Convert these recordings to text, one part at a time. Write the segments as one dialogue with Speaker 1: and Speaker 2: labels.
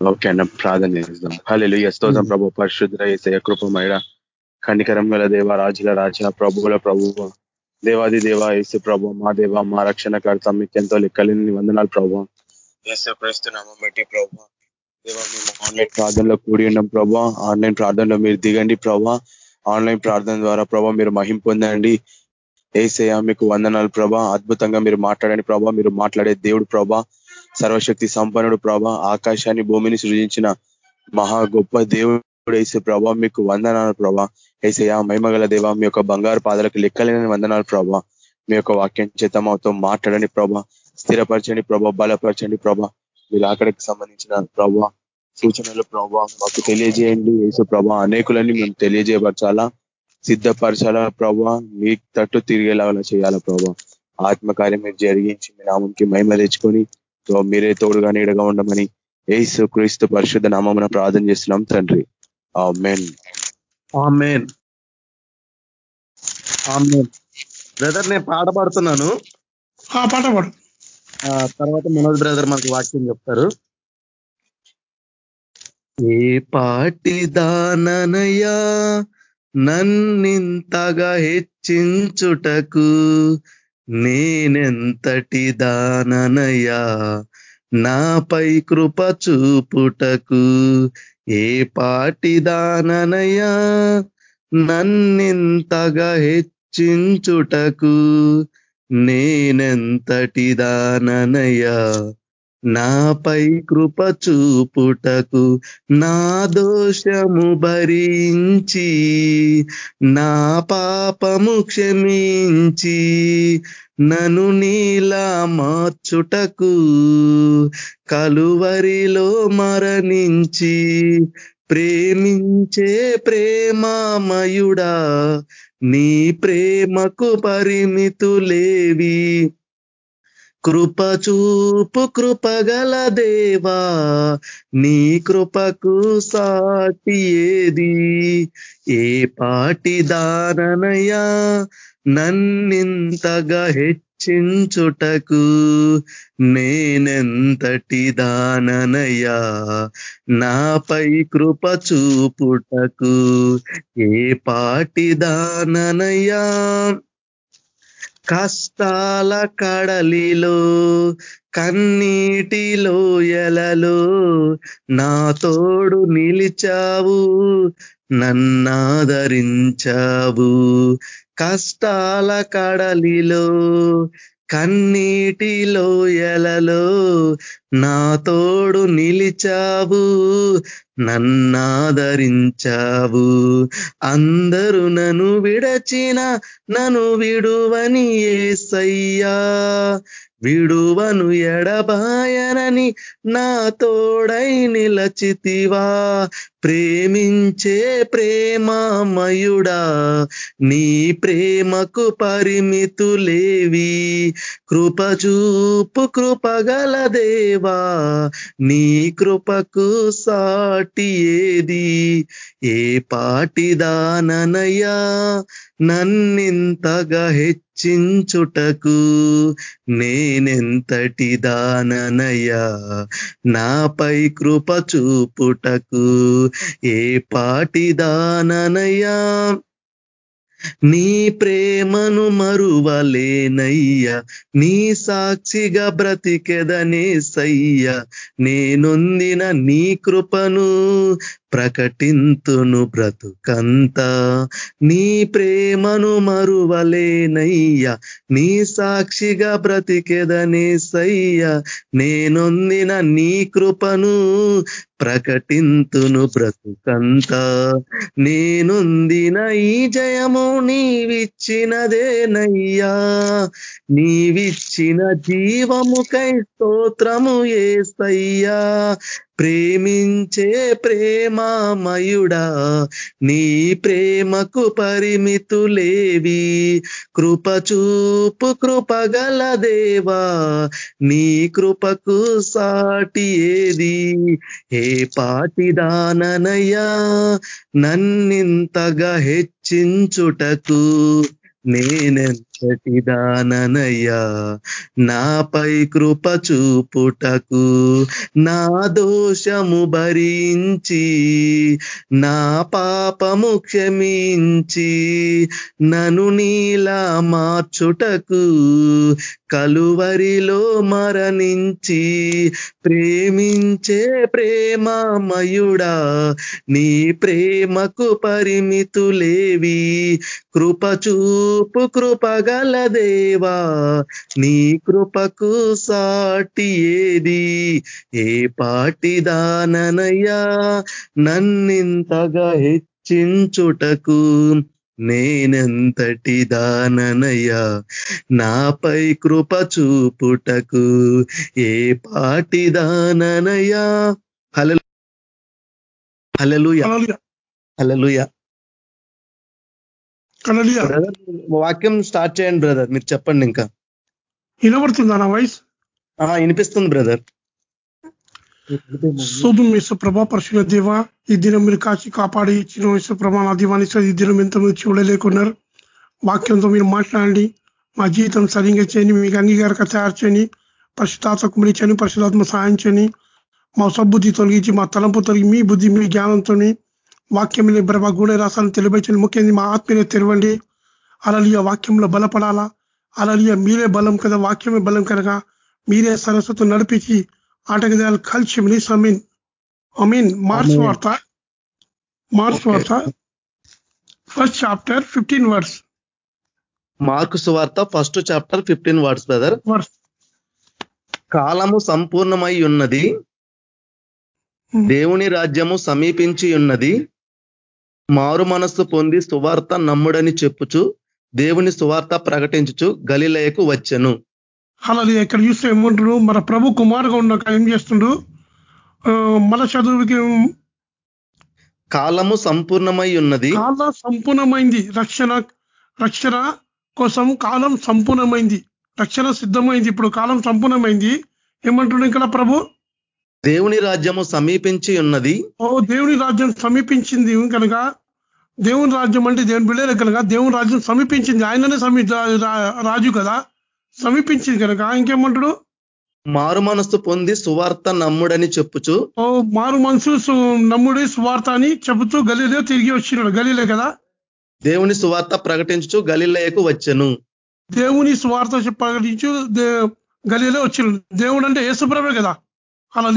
Speaker 1: Okay అన్న ప్రార్థన చేద్దాం హలో స్తోత్రం ప్రభు. పరిశుద్ర ఏసయ కృపమైన కనికరం గల దేవ రాజుల రాజ ప్రభువుల ప్రభు దేవాది దేవ ఏసు ప్రభు మా దేవ మా రక్షణకర్త మీకు ఎంతో లెక్కలేని వందనాలు ప్రభు. ఏసు క్రీస్తున్నామం బట్టి ప్రభు. దేవ మేము ఆన్లైన్ ప్రార్థనలో కూడి ఉన్నాం ప్రభు. ఆన్లైన్ ప్రార్థనలో మీరు దిగండి ప్రభా. ఆన్లైన్ ప్రార్థన ద్వారా ప్రభా మీరు మహిం పొందండి. ఏసయ మీకు వందనాలు ప్రభా. అద్భుతంగా మీరు మాట్లాడండి ప్రభా. మీరు మాట్లాడే దేవుడు ప్రభా. సర్వశక్తి సంపన్నుడు ప్రభా. ఆకాశాన్ని భూమిని సృజించిన మహా గొప్ప దేవుడు వేసే ప్రభా. మీకు వందనాలు ప్రభా. ఏసయ మహిమగల దేవ మీ యొక్క బంగారు పాదలకు లెక్కలేని వందనాలు ప్రభా. మీ యొక్క వాక్యం చేత మాతో మాట్లాడని ప్రభా. స్థిరపరచండి ప్రభా. బలపరచండి ప్రభా. మీరు అక్కడికి సంబంధించిన ప్రభా సూచనలు ప్రభా మాకు తెలియజేయండి యేసు ప్రభా. అనేకులని మేము తెలియజేయపరచాలా? సిద్ధపరచాలా ప్రభా? మీ తట్టు తిరిగేలాగా చేయాలా ప్రభా? ఆత్మకార్యం మీరు జరిగించి మీ నామంకి మహిమ తెచ్చుకొని మీరే తోడుగా నీడగా ఉండమని ఏసు క్రీస్తు పరిశుద్ధ నామమున ప్రార్థన చేస్తున్నాం తండ్రి.
Speaker 2: బ్రదర్ నేను పాట పాడుతున్నాను.
Speaker 3: పాట పాడు.
Speaker 2: తర్వాత మనోజ్ బ్రదర్ మనకు వాక్యం చెప్తారు. ఏ పాటి దాననయా నన్నింతగా హెచ్చించుటకు నేనెంతటి దాననయ్యా? నాపై కృప చూపుటకు ఏ పాటి దాననయ్యా? నన్నింతగా హెచ్చించుటకు నేనెంతటి దాననయ్యా? నాపై కృప చూపుటకు నా దోషము భరించి నా పాపము క్షమించి నను నీలా మార్చుటకు కలువరిలో మరణించి ప్రేమించే ప్రేమామయుడా నీ ప్రేమకు పరిమితులేవి. కృప చూపు కృపగల దేవా నీ కృపకు సాటి ఏది ఏ పాటి దాననయా నన్నింతగా హెచ్చించుటకు నేనెంతటి దాననయా నాపై కృప చూపుటకు. ఏ పాటి దాననయా కష్టాల కడలిలో కన్నీటిలో ఎలలో నా తోడు నిలిచావు నన్నాదరించావు. కష్టాల కడలిలో కన్నీటి లోయలలో నా తోడు నిలిచావు నన్నాదరించావు. అందరూ నన్ను విడచిన నన్ను విడువని ఏసయ్యా. విడువను ఎడబాయనని నా తోడై నిలచితివా. ప్రేమించే ప్రేమామయుడా నీ ప్రేమకు పరిమితులేవి. కృపచూపు కృపగల దేవా నీ కృపకు సాటి ఏది? ఏ పాటిదాననయ్యా నన్నింతగా హెచ్చించుటకు నేనెంతటి దాననయ్యా? నాపై కృప చూపుటకు ఏ పాటి దాననయ్యా? నీ ప్రేమను మరువలేనయ్యా. నీ సాక్షిగా బ్రతికెదనే సయ్య నేనొందిన నీ కృపను ప్రకటింతును బ్రతుకంత. నీ ప్రేమను మరువలేనయ్యా నీ సాక్షిగా బ్రతికెదనే సయ్య నేనొందిన నీ కృపను ప్రకటింతును బ్రతుకంత. నేనుందిన ఈ జయము నీవిచ్చినదేనయ్యా నీవిచ్చిన జీవముకై స్తోత్రము ఏసయ్యా ప్రేమించే ప్రేమామయుడా నీ ప్రేమకు పరిమితులేవి. కృపచూపు కృపగల దేవా నీ కృపకు సాటి ఏది. ఏ పాటిదాననయ్యా నన్నింతగా హెచ్చించుటకు నేనెంత చటిదాననయ్యా నాపై కృప చూపుటకు నా దోషము భరించి నా పాపము క్షమించి నను నీలా మార్చుటకు కలువరిలో మరణించి ప్రేమించే ప్రేమమయుడా నీ ప్రేమకు పరిమితులేవి కృప చూపు కృపగల దేవా నీ కృపకు సాటి ఏది ఏ పాటిదాననయ్యా నన్నింతగా హెచ్చించుటకు నేనెంతటి దాననయ్యా నాపై కృప చూపుటకు ఏ పాటి దాననయ్యా హలలు హలలుయ. హలలుయ. బ్రదర్ వాక్యం స్టార్ట్ చేయండి బ్రదర్ మీరు చెప్పండి ఇంకా.
Speaker 3: వినబడుతుందా నా వాయిస్
Speaker 2: వినిపిస్తుంది బ్రదర్
Speaker 3: శోధం యేసు ప్రభా పరిశుభ్ర దేవ ఈ దినం మీరు కాచి కాపాడి ఇచ్చిన యేసు ప్రభా నా దీవాన్ని ఈ దినం ఎంత మీరు చూడలేకున్నారు. వాక్యంతో మీరు మాట్లాడండి. మా జీవితం సరిగ్గా చేయని మీకు అంగీకారంగా తయారు చేయని పరిశుధాత్మ కుమరించని పరిశుధాత్మ సహాయం చేయని మా సబ్బుద్ధి తొలగించి మా తలంపు తొలగి మీ బుద్ధి మీ జ్ఞానంతో వాక్యం ప్రభా గుణ రాసాలను తెలియచండి ముఖ్యంగా మా ఆత్మీయ తెరవండి. అలలియ వాక్యంలో బలపడాలా? అలలియ మీరే బలం కదా వాక్యమే బలం కనుక మీరే సరస్వతం నడిపించి ఆటగదాలు కలిసి మినిస్ అమీన్. అమీన్.
Speaker 2: Amen.
Speaker 3: వార్త.
Speaker 2: Okay.
Speaker 3: వార్త. First chapter fifteen words.
Speaker 2: Mark సువార్త first chapter fifteen words brother. కాలము సంపూర్ణమై ఉన్నది. దేవుని రాజ్యము సమీపించి ఉన్నది. మారు మనస్సు పొంది సువార్త నమ్ముడని చెప్పుచు దేవుని సువార్త ప్రకటించుచు గలిలయకు వచ్చెను.
Speaker 3: అలాగే ఇక్కడ చూస్తే ఏమంటాడు మన ప్రభు కుమారుగా ఉన్నాక ఏం చేస్తుండు? మన చదువుకి
Speaker 2: కాలము సంపూర్ణమై ఉన్నది.
Speaker 3: కాలం సంపూర్ణమైంది. రక్షణ రక్షణ కోసం కాలం సంపూర్ణమైంది. రక్షణ సిద్ధమైంది. ఇప్పుడు కాలం సంపూర్ణమైంది. ఏమంటుండే ఇక్కడ ప్రభు?
Speaker 2: దేవుని రాజ్యము సమీపించి ఉన్నది.
Speaker 3: ఓ దేవుని రాజ్యం సమీపించింది కనుక దేవుని రాజ్యం అంటే దేవుని బిడ్డలే కనుక దేవుని రాజ్యం సమీపించింది. ఆయననే సమీ రా- రా- రాజు కదా. సమీపించింది కనుక ఇంకేమంటాడు?
Speaker 2: మారు మనస్సు పొంది సువార్త నమ్ముడని చెప్పుచు.
Speaker 3: ఓ మారు మనసు నమ్ముడి స్వార్థ అని చెబుతూ గలీలే తిరిగి వచ్చినాడు. గలీలే కదా?
Speaker 2: దేవుని సువార్త ప్రకటించుచు గలిలయకు వచ్చెను.
Speaker 3: దేవుని స్వార్థ ప్రకటించు గలీలే వచ్చినాడు. దేవుడు అంటే యేసుప్రభే కదా. అలా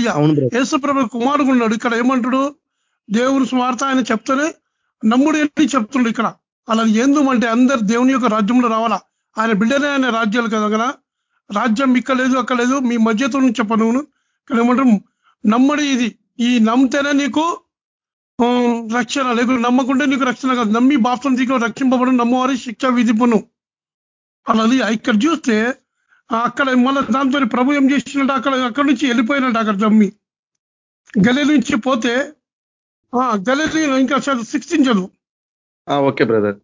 Speaker 3: యేసుప్రభ కుమారుడు ఉన్నాడు. ఇక్కడ ఏమంటాడు? దేవుని స్వార్థ ఆయన చెప్తేనే నమ్ముడు అని చెప్తుండు ఇక్కడ. అలా ఎందుమంటే అందరు దేవుని యొక్క రాజ్యంలో రావాలా? ఆయన బిడ్డనే ఆయన రాజ్యాలు కదా కదా? రాజ్యం ఇక్కడ లేదు అక్కడ లేదు. మీ మధ్యతో నుంచి చెప్పను ఇక్కడ ఏమంటారు? నమ్మడి ఇది. ఈ నమ్మితేనే నీకు రక్షణ. లేకుంటే నమ్మకుంటే నీకు రక్షణ కాదు. నమ్మి బాప్సం తీకు రక్షింపబడు నమ్మవారి శిక్ష విధిపును. అలా ఇక్కడ చూస్తే అక్కడ మళ్ళీ దాంతో ప్రభు ఏం చేసినట్టు అక్కడ అక్కడి నుంచి వెళ్ళిపోయినట్టు అక్కడ నమ్మి గలి నుంచి పోతే గలి ఇంకా సిక్స్టీన్ చదువు.
Speaker 2: ఆ, ఓకే బ్రదర్.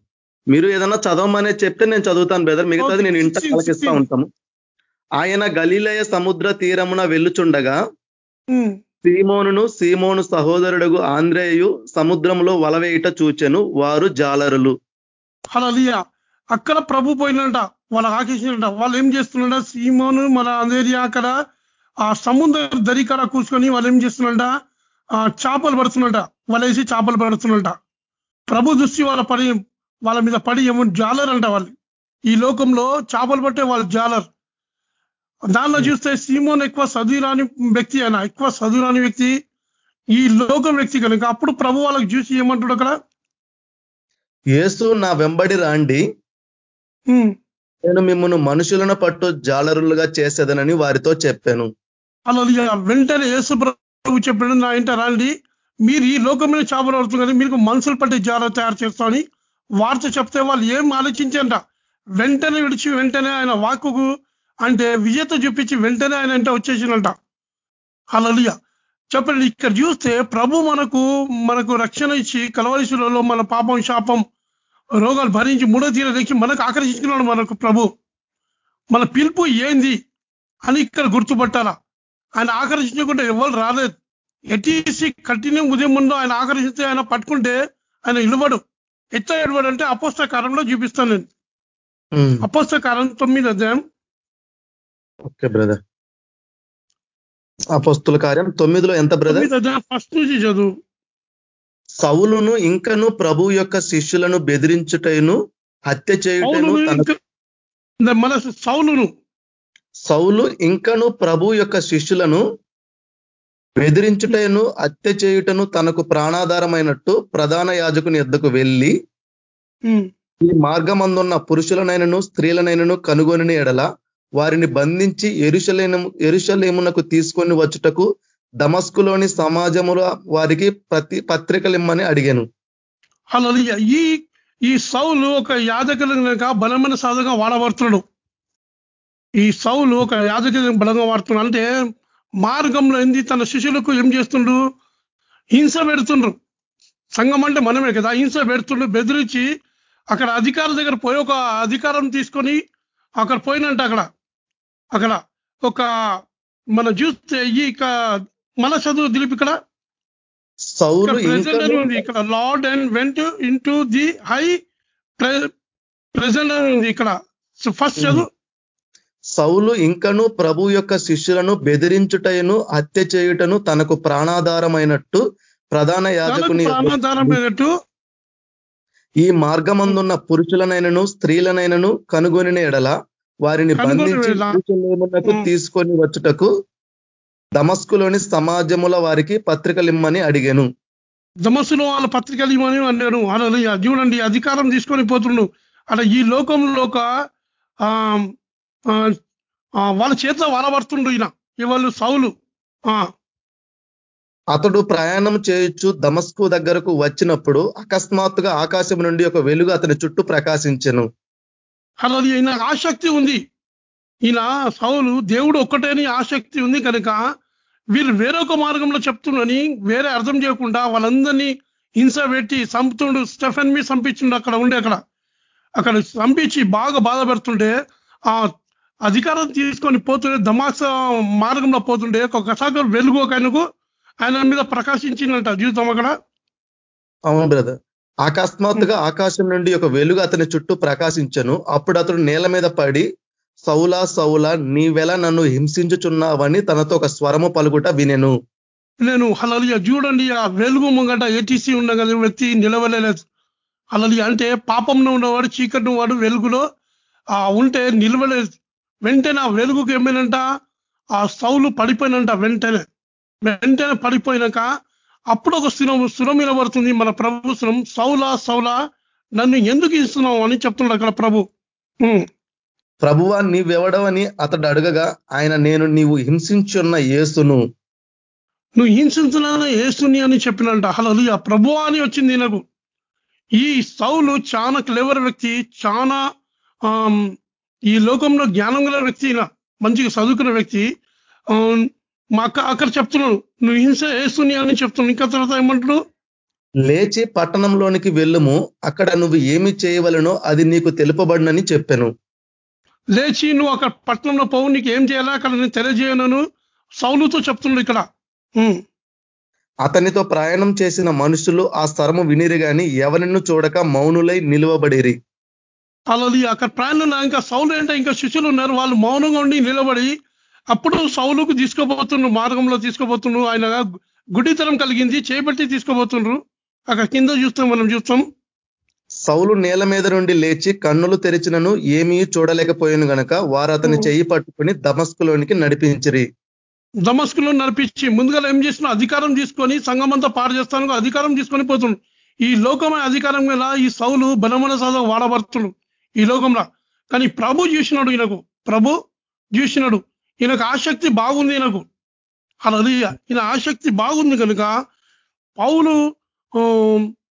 Speaker 2: మీరు ఏదన్నా చదవమనే చెప్తే నేను చదువుతాను బ్రదర్. మిగతాది నేను ఇంట
Speaker 3: Okay,
Speaker 2: పలకిస్తా
Speaker 3: 16.
Speaker 2: ఉంటాము. ఆయన గలీలయ సముద్ర తీరమున వెళ్ళుచుండగా
Speaker 3: ఉమ్,
Speaker 2: సీమోనును సీమోను సహోదరుడుగు ఆంద్రేయు సముద్రంలో వలవేయట చూచెను వారు జాలరులు.
Speaker 3: అక్కడ ప్రభు పోయినంట వాళ్ళ ఆకేసినంట వాళ్ళు ఏం చేస్తున్నారంట? సీమోను మన అందేరియా అక్కడ ఆ సముద్ర దరి కాడ కూర్చొని వాళ్ళు ఏం చేస్తున్నారంట? ఆ చేపలు పడుతున్నట వలేసి చేపలు పడుతున్నట ప్రభు దృష్టి వాళ్ళ పడి వాళ్ళ మీద పడి ఏమో జాలర్ అంట వాళ్ళు. ఈ లోకంలో చేపలు పట్టే వాళ్ళు జాలర్ దానిలో చూస్తే సీమోన్ ఎక్కువ చదువురాని వ్యక్తి ఆయన. ఎక్కువ చదువురాని వ్యక్తి. ఈ లోకం వ్యక్తి కనుక. అప్పుడు ప్రభు వాళ్ళకి చూసి ఏమంటాడు అక్కడ?
Speaker 2: యేసు నా వెంబడి రాండి. నేను మిమ్మల్ని మనుషులను పట్టు జాలరులుగా చేసేదనని వారితో చెప్పాను.
Speaker 3: అలా వెంటనే యేసు ప్రభు చెప్పాడు నా ఇంట రండి. మీరు ఈ లోకమైన చేపలు పడుతుంది కానీ మీకు మనుషులు పట్టే జాల తయారు చేస్తామని వార్త చెప్తే వాళ్ళు ఏం ఆలోచించంట వెంటనే విడిచి వెంటనే ఆయన వాక్కుకు అంటే విజేత చూపించి వెంటనే ఆయన ఇంట వచ్చేసినంట అలలియ. చెప్పండి ఇక్కడ చూస్తే ప్రభు మనకు మనకు రక్షణ ఇచ్చి కలవరిశులలో మన పాపం శాపం రోగాలు భరించి మూడో తీర తెచ్చి మనకు ఆకర్షించుకున్నాడు మనకు ప్రభు. మన పిలుపు ఏంది అని ఇక్కడ గుర్తుపట్టాలా? ఆయన ఆకర్షించకుంటే ఎవరు రాలేదు. ఎటీసీ కంటిన్యూ ఉదయం ముందు ఆయన ఆకర్షిస్తే ఆయన పట్టుకుంటే ఆయన ఇలువడు ఎట్లా ఇలువడు అంటే అపోస్త కాలంలో చూపిస్తాను నేను.
Speaker 2: ఉమ్.
Speaker 3: అపోస్తకారం తొమ్మిది అధ్యాయం.
Speaker 2: Okay brother. అపస్తుల కార్యం తొమ్మిదిలో ఎంత బ్రదర్?
Speaker 3: ఫస్ట్ నుంచి చదువు.
Speaker 2: సౌలును ఇంకను ప్రభు యొక్క శిష్యులను బెదిరించుటను హత్య చేయుటను
Speaker 3: సౌలును
Speaker 2: తన
Speaker 3: ఇంకా మన సౌలును.
Speaker 2: సౌలు ఇంకను ప్రభు యొక్క శిష్యులను బెదిరించుటను హత్య చేయుటను తనకు ప్రాణాధారమైనట్టు ప్రధాన యాజకుని ఎద్దకు వెళ్ళి ఈ మార్గమందున్న పురుషులనైనను స్త్రీలనైనను కనుగొని ఎడల వారిని బంధించి ఎరుషలేము ఎరుషలేమునకు తీసుకొని వచ్చుటకు దమస్కులోని సమాజములో వారికి ప్రతి పత్రికలు ఇమ్మని అడిగాను.
Speaker 3: హల్లెలూయా. ఈ ఈ సౌలు ఒక యాజకులు బలమైన సాధగా వాడబడుతున్నాడు. ఈ సౌలు ఒక యాజకులు బలంగా వాడుతున్నాడు. అంటే మార్గంలో ఏంది తన శిష్యులకు ఏం చేస్తుండ్రు హింస పెడుతుండ్రు. సంఘం అంటే మనమే కదా. హింస పెడుతుండ్రు బెదిరించి అక్కడ అధికారుల దగ్గర పోయి ఒక అధికారం తీసుకొని అక్కడ పోయినంట అక్కడ. అక్కడ ఒక మనం చూస్తే ఈ మన చదువు దిలీప్ ఇక్కడ?
Speaker 2: సౌలు
Speaker 3: ఉంది ఇక్కడ lord and went into the high present అని ఉంది ఇక్కడ. ఫస్ట్ చదువు.
Speaker 2: సౌలు ఇంకను ప్రభు యొక్క శిష్యులను బెదిరించుటను హత్య చేయుటను తనకు ప్రాణాధారమైనట్టు ప్రధాన యాజకుని
Speaker 3: ప్రాణాధారమైనట్టు?
Speaker 2: ఈ మార్గమందున్న పురుషులనైనను స్త్రీలనైనను కనుగొని ఎడల వారిని బంధించి. తీసుకొని వచ్చుటకు దమస్కులోని సమాజముల వారికి పత్రికలిమ్మని అడిగాను.
Speaker 3: దమస్సులో వాళ్ళ పత్రికలు ఇవ్వని అన్నాడు హల్లెలూయా. చూడండి అధికారం తీసుకొని పోతుండు. అలా ఈ లోకంలో ఒక వాళ్ళ చేతిలో వాడబడుతుండు ఈయన. ఇవాళ్ళు సౌలు. ఆ,
Speaker 2: అతడు ప్రయాణం చేయొచ్చు దమస్కు దగ్గరకు వచ్చినప్పుడు అకస్మాత్తుగా ఆకాశం నుండి ఒక వెలుగు అతని చుట్టూ ప్రకాశించెను.
Speaker 3: హల్లెలూయా. ఈయన ఆసక్తి ఉంది. ఈయన సౌలు దేవుడు ఒక్కటేని ఆసక్తి ఉంది కనుక వీళ్ళు వేరొక మార్గంలో చెప్తుండని వేరే అర్థం చేయకుండా వాళ్ళందరినీ హింస పెట్టి చంపుతుండు స్టెఫెన్ మీ చంపించిండు అక్కడ ఉండే అక్కడ. అక్కడ చంపించి బాగా బాధ పెడుతుంటే ఆ అధికారం తీసుకొని పోతుండే దమాస మార్గంలో పోతుండే ఒక కసాగర్ వెలుగు ఒక ఆయనకు ఆయన మీద ప్రకాశించిందంట జీవితం అక్కడ.
Speaker 2: అవును బ్రదర్. అకస్మాత్తుగా ఆకాశం నుండి ఒక వెలుగు అతని చుట్టూ ప్రకాశించను. అప్పుడు అతడు నేల మీద పడి సౌలా సౌలా నీవెలా నన్ను హింసించుచున్నావని తనతో ఒక స్వరము పలుకుట వినెను.
Speaker 3: నేను హలలియ చూడండి ఆ వెలుగు ముంగట ఏటీసీ ఉన్న కదా వ్యక్తి నిలవలేదు అలలియ అంటే పాపంలో ఉన్నవాడు చీకటి వాడు వెలుగులో ఆ ఉంటే నిలవలేదు. వెంటనే ఆ వెలుగుకి ఏమైనంట ఆ సౌలు పడిపోయినంట వెంటనే. వెంటనే పడిపోయినాక అప్పుడు ఒక స్థిరం స్థిరం నిలబడుతుంది మన ప్రభు స్థిరం సౌలా సౌలా నన్ను ఎందుకు ఇస్తున్నావు అని చెప్తున్నాడు అక్కడ ప్రభు.
Speaker 2: ప్రభువా నీవెవడవని అతడు అడగగా ఆయన నేను నీవు హింసించున్న యేసును.
Speaker 3: నువ్వు హింసించాలని ఏసుని అని చెప్పినంట. హలలు ఆ ప్రభు అని వచ్చింది నాకు ఈ సౌలు చాలా క్లెవర్ వ్యక్తి? చాలా ఈ లోకంలో జ్ఞానం గల వ్యక్తి. మంచిగా చదువుకున్న వ్యక్తి. మా అక్క అక్కడ చెప్తున్నాడు. నువ్వు హింస వేస్తుని అని చెప్తున్నాడు. ఇంకా తర్వాత ఏమంటాడు?
Speaker 2: లేచి పట్టణంలోనికి వెళ్ళుము. అక్కడ నువ్వు ఏమి చేయవలనో అది నీకు తెలుపబడినని చెప్పాను.
Speaker 3: లేచి నువ్వు అక్కడ పట్టణంలో పోవు నీకు ఏం చేయాలా అక్కడ నేను తెలియజేయను సౌలుతో చెప్తున్నాడు ఇక్కడ.
Speaker 2: అతనితో ప్రయాణం చేసిన మనుషులు ఆ స్థరము వినిరి గాని ఎవరిని చూడక మౌనులై నిలువబడిరి.
Speaker 3: అలాది అక్కడ ప్రయాణంలో ఇంకా సౌలు అంటే ఇంకా శిష్యులు ఉన్నారు వాళ్ళు మౌనంగా ఉండి నిలబడి అప్పుడు సౌలుకు తీసుకోబోతుండ్రు మార్గంలో తీసుకోబోతుండ్రు ఆయన గుడితనం కలిగింది చేపట్టి తీసుకోబోతుండ్రు అక్కడ కింద చూస్తాం మనం చూస్తాం.
Speaker 2: సౌలు నేల మీద నుండి లేచి కన్నులు తెరిచినను ఏమీ చూడలేకపోయాను గనక వారు అతని చెయ్యి పట్టుకుని దమస్కులోనికి నడిపించిరి.
Speaker 3: దమస్కులో నడిపించి ముందుగా ఏం చేసిన అధికారం తీసుకొని సంఘం అంతా పాడు చేస్తాను అధికారం తీసుకొని పోతుండు. ఈ లోకమైన అధికారం మీద ఈ సౌలు బలమైన సాధ వాడబడుతుండు. ఈ లోకంలో. కానీ ప్రభు చూసినాడు ఈయనకు. ప్రభు చూసినాడు. ఈయనకు ఆసక్తి బాగుంది ఈయనకు. అలా ఈయన ఆసక్తి బాగుంది కనుక పౌలు ఆ,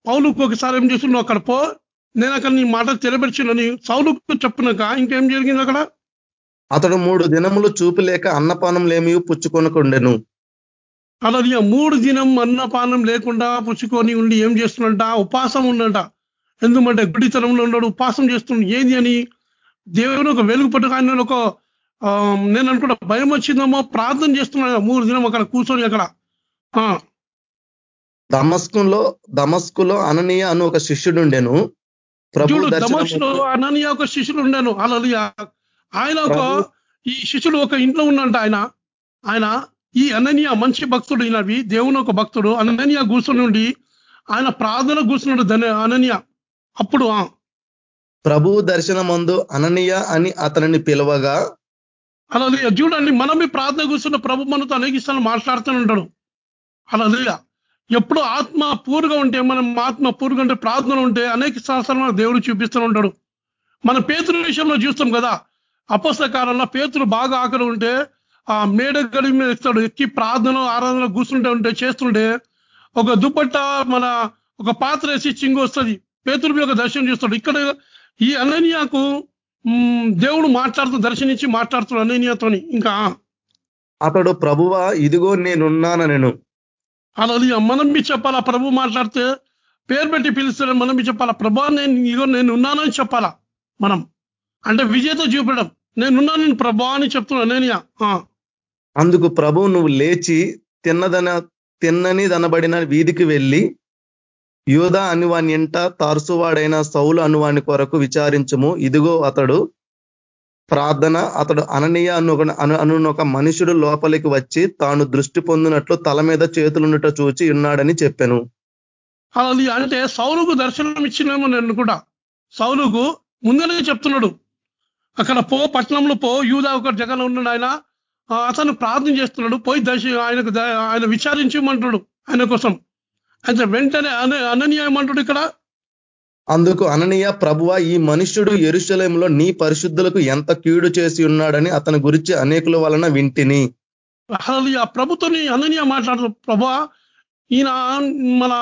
Speaker 3: పౌలుకు ఒకసారి ఏం చేస్తున్నావు అక్కడ పో నేను అక్కడ నీ మాట తెరపరిచినని సౌలుకు చెప్పినాక ఇంకేం జరిగింది అక్కడ?
Speaker 2: అతడు మూడు దినములు చూపు లేక అన్నపానములేమీ పుచ్చుకొనకుండెను.
Speaker 3: అలాది ఆ మూడు దినం అన్నపానం లేకుండా పుచ్చుకొని ఉండి ఏం చేస్తున్నట ఉపాసం ఉన్నట ఎందుకంటే గుడితనంలో ఉన్నాడు ఉపాసం చేస్తున్నాడు. ఏంది అని దేవుని ఒక వెలుగు పట్టుకు ఆయన ఒక నేను అనుకుంటా భయం వచ్చిందేమో ప్రార్థన చేస్తున్నాడు మూడు దినం అక్కడ కూర్చొని అక్కడ. ఆ,
Speaker 2: దమస్కులో దమస్కులో అననీయ అను ఒక శిష్యుడుండెను ప్రభు
Speaker 3: చూడు అననీయ ఒక శిష్యులు ఉండాను అలా ఆయన ఒక ఈ శిష్యుడు ఒక ఇంట్లో ఉన్నంట ఆయన. ఆయన ఈ అననీయ మంచి భక్తుడు ఈయనవి. దేవుని ఒక భక్తుడు. అననీయ కూర్చుని ఆయన ప్రార్థన కూర్చున్నాడు ధన అననీయ. అప్పుడు
Speaker 2: ప్రభు దర్శనమందు అననీయ అని అతనిని పిలవగా
Speaker 3: అలా చూడండి మనం ఈ ప్రార్థన కూర్చున్న ప్రభు మనతో అనేక ఇష్టాలు మాట్లాడుతూనే ఉంటాడు. అలా ఎప్పుడు ఆత్మ పూర్గా ఉంటే మనం ఆత్మ పూర్గా ఉంటే ప్రార్థనలు ఉంటే అనేక సంవత్సరాలు దేవుడు చూపిస్తూ ఉంటాడు. మన పేతుల విషయంలో చూస్తాం కదా అపస్తకాలంలో పేతులు బాగా ఆకలి ఉంటే ఆ మేడ గడి మీద ఎక్కుతాడు ఎక్కి ప్రార్థన ఆరాధన కూర్చుంటే ఉంటే చేస్తుంటే ఒక దుప్పట్ట మన ఒక పాత్ర వేసి చింగు వస్తుంది. పేతురు ఒక దర్శనం చూస్తాడు. ఇక్కడ ఈ అననీయాకు దేవుడు మాట్లాడుతూ దర్శనించి మాట్లాడుతున్నాడు అననీయాతోని. ఇంకా
Speaker 2: అతడు ప్రభువా ఇదిగో నేనున్నాను నేను
Speaker 3: అలా మనం మీ చెప్పాలా? ప్రభు మాట్లాడితే పేరు పెట్టి పిలుస్తాడు మనం మీ చెప్పాలా? ప్రభా నేను ఇగో నేను ఉన్నానని చెప్పాలా? మనం. అంటే విజయతో చూపడం. నేనున్నాను ప్రభా అని చెప్తున్నాను నేను
Speaker 2: అందుకు ప్రభు నువ్వు లేచి తిన్నదన తిన్నని దనబడిన వీధికి వెళ్ళి యోధా అనువాని ఎంట తారుసువాడైన సౌలు అనువాని కొరకు విచారించుము. ఇదిగో అతడు ప్రార్థన అతడు అననీయ అను ఒక- అను ఒక మనుషుడు లోపలికి వచ్చి తాను దృష్టి పొందినట్లు తల మీద చేతులుండుట చూచి ఉన్నాడని చెప్పాను.
Speaker 3: అంటే సౌలుకు దర్శనం ఇచ్చినేమో నేను కూడా. సౌలుకు ముందనే చెప్తున్నాడు. అక్కడ పో పట్టణంలో పో యూదా ఒక జగన్ ఉన్నాడు ఆయన. అతను ప్రార్థన చేస్తున్నాడు. పోయి దర్శ ఆయనకు ఆయన విచారించమంటాడు ఆయన కోసం. అయితే వెంటనే అన అననీయమంటాడు ఇక్కడ?
Speaker 2: అందుకు అననీయ ప్రభువ ఈ మనుష్యుడు ఎరుశలంలో నీ పరిశుద్ధులకు ఎంత కీడు చేసి ఉన్నాడని అతని గురించి అనేకుల వలన వింటిని.
Speaker 3: ఆ ప్రభుత్వని అననీయ మాట్లాడుతూ ప్రభా ఈయన మన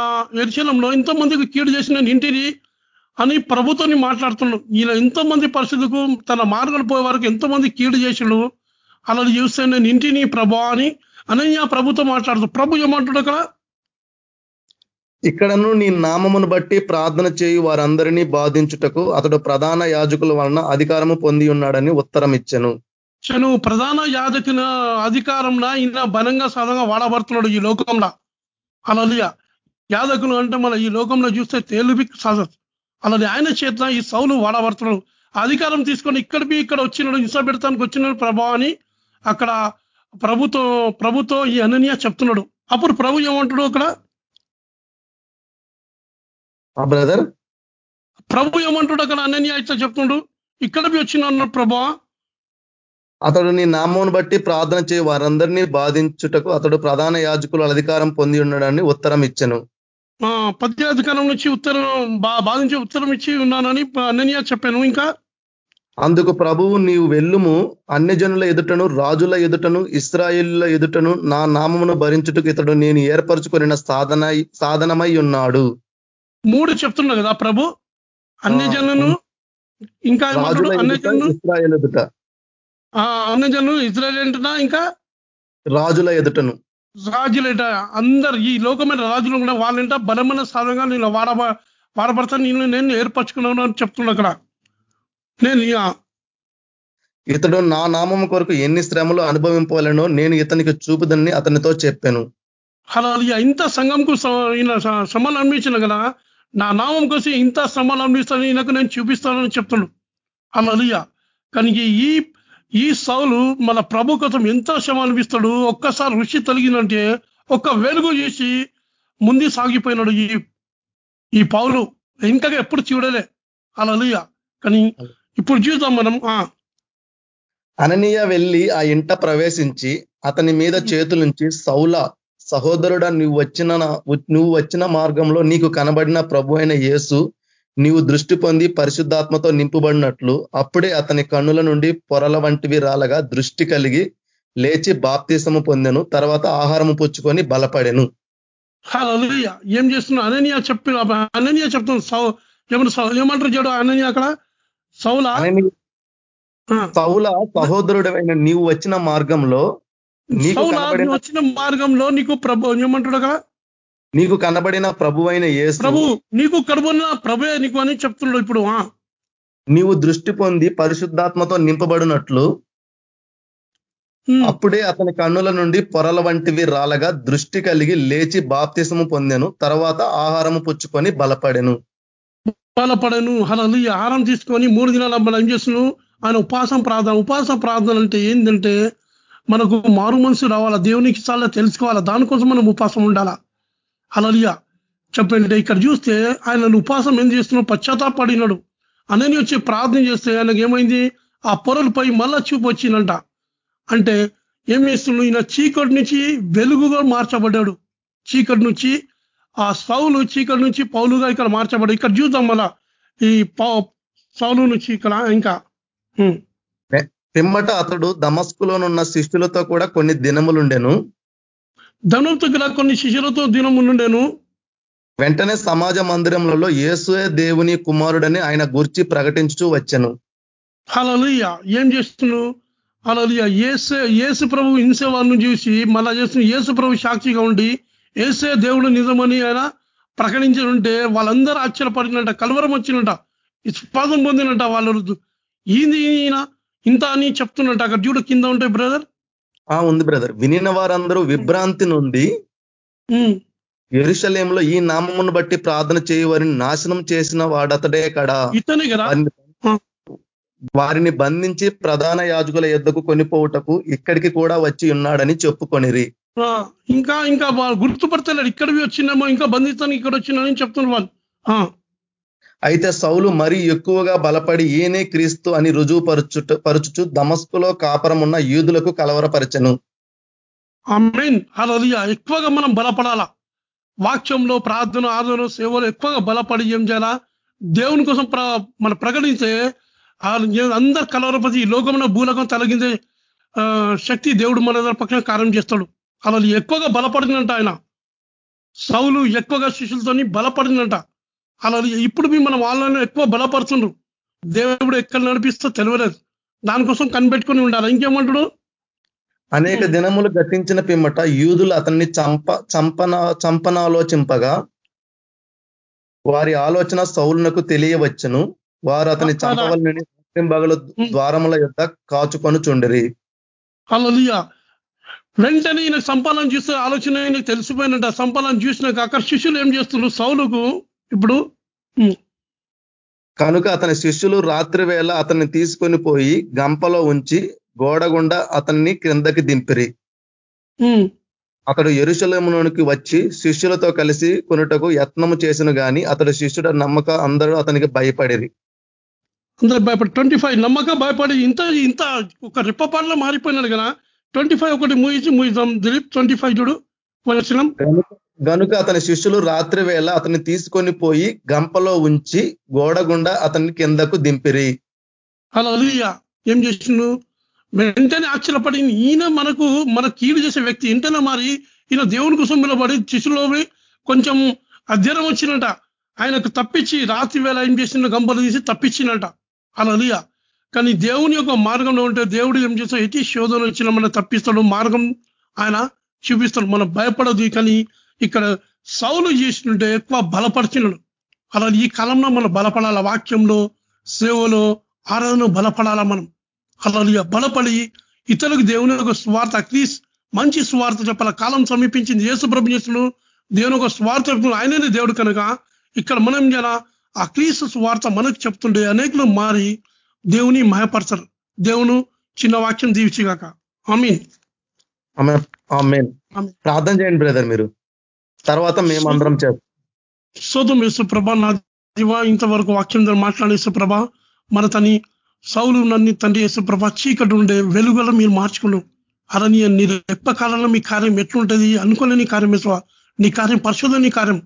Speaker 3: ఎరుశలంలో ఎంతోమందికి కీడు చేసిన ఇంటిని అని ప్రభుత్వని మాట్లాడుతున్నాడు ఈయన ఎంతోమంది పరిస్థితులకు తన మార్గం పోయే వరకు ఎంతో మంది కీడు చేసిండు. అలా చూస్తే నేను ఇంటిని ప్రభా అని అనన్య ప్రభుత్వం మాట్లాడుతూ ప్రభు ఏమంటాడు అక్కడ?
Speaker 2: ఇక్కడను నీ నామమును బట్టి ప్రార్థన చేయు వారందరినీ బాధించుటకు అతడు ప్రధాన యాజకుల వలన అధికారము పొంది ఉన్నాడని ఉత్తరం ఇచ్చాను.
Speaker 3: చను ప్రధాన యాజకుల అధికారంలో ఈయన బలంగా సాధంగా వాడబడుతున్నాడు ఈ లోకంలో. అలలియ యాదకులు అంటే మన ఈ లోకంలో చూస్తే తేలుబి సాధస్ అలాది ఆయన చేత ఈ సౌలు వాడబడుతున్నాడు. అధికారం తీసుకొని ఇక్కడికి ఇక్కడ వచ్చినాడు హింస పెడతానికి వచ్చినాడు ప్రభా అని అక్కడ ప్రభుతో ప్రభుతో ఈ అననీయ చెప్తున్నాడు. అప్పుడు ప్రభు ఏమంటాడు అక్కడ?
Speaker 2: బ్రదర్?
Speaker 3: ప్రభు ఏమంటాడు అక్కడ అననీయ ఇట్లా చెప్తున్నాడు ఇక్కడికి వచ్చిన ప్రభా.
Speaker 2: అతడు నీ నామమును బట్టి ప్రార్థన చేయి వారందరినీ బాధించుటకు అతడు ప్రధాన యాజకుల అధికారం పొంది ఉన్నాడని ఉత్తరం ఇచ్చెను.
Speaker 3: ఆ, పద్యాధికారం నుంచి ఉత్తరం బా- బాధించి ఉత్తరం ఇచ్చి ఉన్నానని అననీయ చెప్పాను. ఇంకా?
Speaker 2: అందుకు ప్రభువు నీవు వెళ్ళుము అన్యజనుల ఎదుటను రాజుల ఎదుటను ఇస్రాయిల్ల ఎదుటను నా నామమును భరించుటకు ఇతడు నేను ఏర్పరచుకొనిన సాధన సాధనమై ఉన్నాడు.
Speaker 3: మూడు చెప్తున్నా కదా ప్రభు అన్ని జనులను ఇంకా అన్ని జనులు
Speaker 2: ఇస్రాయేల్ ఎదుట
Speaker 3: అన్ని జనులు ఇజ్రాయల్ ఏంటనా ఇంకా?
Speaker 2: రాజుల ఎదుటను.
Speaker 3: రాజులేట అందరు ఈ లోకమైన రాజులు కూడా వాళ్ళంట బలమైన సాధంగా నేను వాడ వాడబడతాను నేను నేను ఏర్పరచుకున్నాను అని చెప్తున్నా అక్కడ. నేను
Speaker 2: ఇతడు నా నామం కొరకు ఎన్ని శ్రమలు అనుభవింపవలనో నేను ఇతనికి చూపుదని అతనితో చెప్పాను.
Speaker 3: అలా ఇంత సంఘంకు శ్రమలు అనిపించిన కదా. నా నామం కోసం ఇంత శ్రమలు అనిపిస్తాను ఈయనకు నేను చూపిస్తానని చెప్తున్నాడు అలా కానీ ఈ ఈ సౌలు మన ప్రభు కోసం ఎంత శ్రమ అనిపిస్తాడు. ఒక్కసారి రుచి తొలగిందంటే ఒక్క వెలుగు చేసి ముందు సాగిపోయినాడు ఈ ఈ పౌలు. ఇంకా ఎప్పుడు చూడలే. అలా కానీ ఇప్పుడు చూద్దాం మనం. ఆ.
Speaker 2: అననీయ వెళ్ళి ఆ ఇంట ప్రవేశించి అతని మీద చేతులుంచి సౌల సహోదరుడా నువ్వు వచ్చిన నువ్వు వచ్చిన మార్గంలో నీకు కనబడిన ప్రభు అయిన యేసు నీవు దృష్టి పొంది పరిశుద్ధాత్మతో నింపబడినట్లు అప్పుడే అతని కన్నుల నుండి పొరల వంటివి రాలగా దృష్టి కలిగి లేచి బాప్తీసము పొందెను తర్వాత ఆహారము పుచ్చుకొని బలపడెను.
Speaker 3: ఏం చేస్తున్నా అననీయ చెప్పి అననీయ చెప్తుంది సౌ ఏమంటారు చూడు అననీయ అక్కడ? సౌలా?
Speaker 2: సౌల సహోదరుడైన నీవు వచ్చిన మార్గంలో కనబడిన
Speaker 3: వచ్చిన మార్గంలో నీకు ప్రభు ఏమంటాడు అక్కడ
Speaker 2: నీకు కనబడిన ప్రభు అయిన
Speaker 3: ప్రభు నీకు కడుపున్న ప్రభే నీకు అని చెప్తున్నాడు ఇప్పుడు
Speaker 2: నీవు దృష్టి పొంది పరిశుద్ధాత్మతో నింపబడినట్లు అప్పుడే అతని కన్నుల నుండి పొరల వంటివి రాలగా దృష్టి కలిగి లేచి బాప్తిసము పొందెను తర్వాత ఆహారము పుచ్చుకొని బలపడెను.
Speaker 3: బలపడను హలలు ఆహారం తీసుకొని మూడు దినాల మనం ఏం చేస్తున్నాం ఆయన ఉపాసం ప్రార్థన ఉపాసం ప్రార్థన అంటే ఏంటంటే మనకు మారు మనసు రావాలా? దేవునికి చాలా తెలుసుకోవాలా? దానికోసం మనం ఉపాసం ఉండాలా? అలలియా చెప్పండి ఇక్కడ చూస్తే ఆయన ఉపాసం ఏం చేస్తున్నాడు? పశ్చాత్తాపడినాడు అనని వచ్చి ప్రార్థన చేస్తే ఆయనకు ఏమైంది? ఆ పొరలపై మళ్ళా చూపు వచ్చిందంట. అంటే ఏం చేస్తున్నాడు? ఈయన చీకటి నుంచి వెలుగుగా మార్చబడ్డాడు. చీకటి నుంచి ఆ సౌలు చీకటి నుంచి పౌలుగా ఇక్కడ మార్చబడ్డాడు. ఇక్కడ చూద్దాం మళ్ళా. ఈ సౌలు నుంచి ఇక్కడ ఇంకా.
Speaker 2: పిమ్మట అతడు దమస్కులోనున్న శిష్యులతో కూడా కొన్ని దినములుండెను.
Speaker 3: ధనుతో గల కొన్ని శిష్యులతో దినములుండెను.
Speaker 2: వెంటనే సమాజ మందిరములలో యేసుయే దేవుని కుమారుడని ఆయన గుర్చి ప్రకటించుతూ వచ్చాను.
Speaker 3: అలలియ ఏం చేస్తున్నావు అలలియ ఏసే యేసు ప్రభు హింసే వాళ్ళని చూసి మళ్ళా చేస్తున్న యేసు ప్రభు సాక్షిగా ఉండి ఏసే దేవుడు నిజమని ఆయన ప్రకటించనుంటే వాళ్ళందరూ ఆశ్చర్యపడినట కలవరం వచ్చినట స్పాదం పొందినట వాళ్ళు. ఈయన ఇంత అని చెప్తున్నట్టు అక్కడ చూడు కింద ఉంటాయి బ్రదర్?
Speaker 2: ఆ ఉంది బ్రదర్. వినిన వారందరూ విభ్రాంతి నుండి ఎరుశలేంలో ఈ నామమును బట్టి ప్రార్థన చేయవారిని నాశనం చేసిన వాడతడే కదా.
Speaker 3: ఇతనే కదా?
Speaker 2: వారిని బంధించి ప్రధాన యాజకుల ఎద్దకు కొనిపోవుటకు ఇక్కడికి కూడా వచ్చి ఉన్నాడని చెప్పుకొనిరి.
Speaker 3: ఇంకా ఇంకా గుర్తుపడతలేడు ఇక్కడికి వచ్చిందేమో ఇంకా బంధిస్తాను ఇక్కడ వచ్చిందని చెప్తున్నారు వాళ్ళు.
Speaker 2: అయితే సౌలు మరీ ఎక్కువగా బలపడి ఈయనే క్రీస్తు అని రుజువు పరచుట పరుచుచు దమస్కులో కాపురం ఉన్న యూదులకు కలవరపరచను.
Speaker 3: ఎక్కువగా మనం బలపడాలా? వాక్యంలో ప్రార్థన ఆదరణ సేవలు ఎక్కువగా బలపడి ఏం చేయాలా? దేవుని కోసం మనం ప్రకటించే అందరు కలవరపతి లోకంలో భూలకం తొలగించే శక్తి దేవుడు మన పక్కన కార్యం చేస్తాడు. అలా ఎక్కువగా బలపడిందంట ఆయన. సౌలు ఎక్కువగా శిష్యులతోని బలపడిందంట అలా ఇప్పుడు మనం వాళ్ళని ఎక్కువ బలపరుచుండ్రు. దేవుడు ఎక్కడ నడిపిస్తో తెలియలేదు దానికోసం కనిపెట్టుకుని ఉండాలి. ఇంకేమంటాడు?
Speaker 2: అనేక దినములు గతించిన పిమ్మట యూదులు అతన్ని చంప చంపన చంపనాలోచింపగా వారి ఆలోచన సౌలునకు తెలియవచ్చును. వారు అతని చంపవలని బగల ద్వారముల యొక్క కాచుకొని చుండిరి.
Speaker 3: అలా వెంటనే ఈయన సంపాదన చూస్తే ఆలోచన ఆయనకు తెలిసిపోయినట్ట సంపాదన చూసినాక అక్కడ శిష్యులు ఏం చేస్తున్నారు? సౌలుకు ఇప్పుడు
Speaker 2: కనుక అతని శిష్యులు రాత్రి వేళ అతన్ని తీసుకొని పోయి గంపలో ఉంచి గోడగుండా అతన్ని క్రిందకి దింపిరి. అతడు ఎరుశలములోనికి వచ్చి శిష్యులతో కలిసి కొనుటకు యత్నము చేసిన గాని అతడు శిష్యుడు నమ్మక అందరూ అతనికి భయపడిరి.
Speaker 3: అందరూ భయపడి ట్వంటీ ఫైవ్ నమ్మక భయపడి ఇంత ఇంత ఒక రిప్పపాట్లో మారిపోయినాడు కదా. ట్వంటీ ఫైవ్ ఒకటి మూయిచి మూయిద్దాం దిలీప్ ట్వంటీ ఫైవ్ చూడు. వచనం.
Speaker 2: గనుక అతని శిష్యులు రాత్రి వేళ అతన్ని తీసుకొని పోయి గంపలో ఉంచి గోడగుండా అతన్ని కిందకు దింపిరి.
Speaker 3: అలా ఏం చేసిండు? వెంటనే ఆశ్చర్యపడి ఈయన మనకు మన కీడు చేసే వ్యక్తి. ఇంటనే మారి ఈయన దేవుని కోసం నిలబడి శిష్యులో కొంచెం అధ్యయనం వచ్చినట ఆయనకు తప్పించి రాత్రి వేళ ఏం చేసిన గంపలు తీసి తప్పించినట అలా కానీ దేవుని యొక్క మార్గంలో ఉంటే దేవుడు ఏం చేస్తాడు? ఎట్టి శోధన వచ్చిన మన తప్పిస్తాడు. మార్గం ఆయన చూపిస్తాడు. మనం భయపడదు కానీ ఇక్కడ సౌలు చేసినట్టే ఎక్కువ బలపరిచినాడు. అలా ఈ కాలంలో మనం బలపడాల? వాక్యంలో సేవలో ఆరాధన బలపడాలా మనం? అలా బలపడి ఇతరులకు దేవుని ఒక స్వార్థ అట్లీస్ట్ మంచి స్వార్థ చెప్పాల? కాలం సమీపించింది. యేసు ప్రభు చేస్తుడు దేవుని ఒక స్వార్థ చెప్తున్నాడు ఆయననే దేవుడు కనుక ఇక్కడ మనం చేయాల? ఆ క్రీస్తు స్వార్థ మనకు చెప్తుండే అనేకులు మారి దేవుని మయపరచరు. దేవును చిన్న వాక్యం దీవించిగాక. ఆమీన్.
Speaker 2: ప్రార్థన చేయండి బ్రదర్ మీరు. తర్వాత మేమందరం చేస్తాం
Speaker 3: శోధం యేసుప్రభ నా దివా ఇంతవరకు వాక్యం ద్వారా మాట్లాడే యేసుప్రభ మన తని సౌలు నన్ను తండ్రి యేసుప్రభ చీకటి ఉండే వెలుగులో మీరు మార్చుకున్నాం అరణ్య నీ రెప్ప కాలంలో మీ కార్యం ఎట్లుంటుంది? అనుకోలేని కార్యం వేసవ నీ కార్యం పరిశోధని కార్యం.